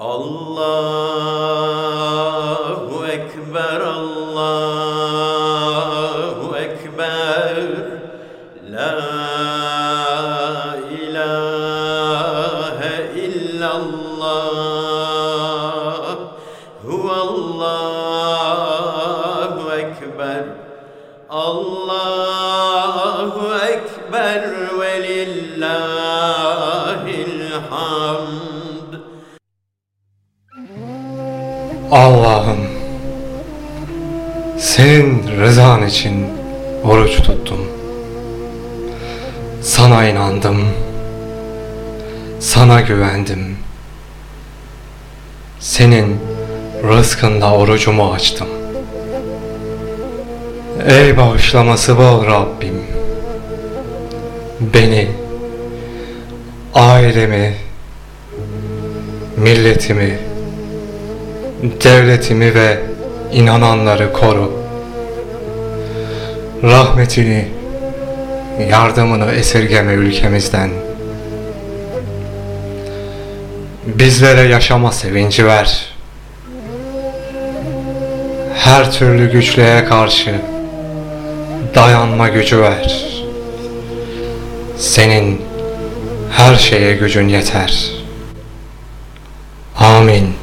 Allahu Ekber, Allahu Ekber, La ilahe illallah, Huvallahu Ekber, Allahu Ekber ve lillahil Allah'ım senin rızan için oruç tuttum. Sana inandım. Sana güvendim. Senin rızkında orucumu açtım. Ey bağışlaması bol Rabbim. Beni, ailemi, milletimi, devletimi ve inananları koru. Rahmetini, yardımını esirgeme ülkemizden. Bizlere yaşama sevinci ver. Her türlü güçlüğe karşı dayanma gücü ver. Senin her şeye gücün yeter. Amin.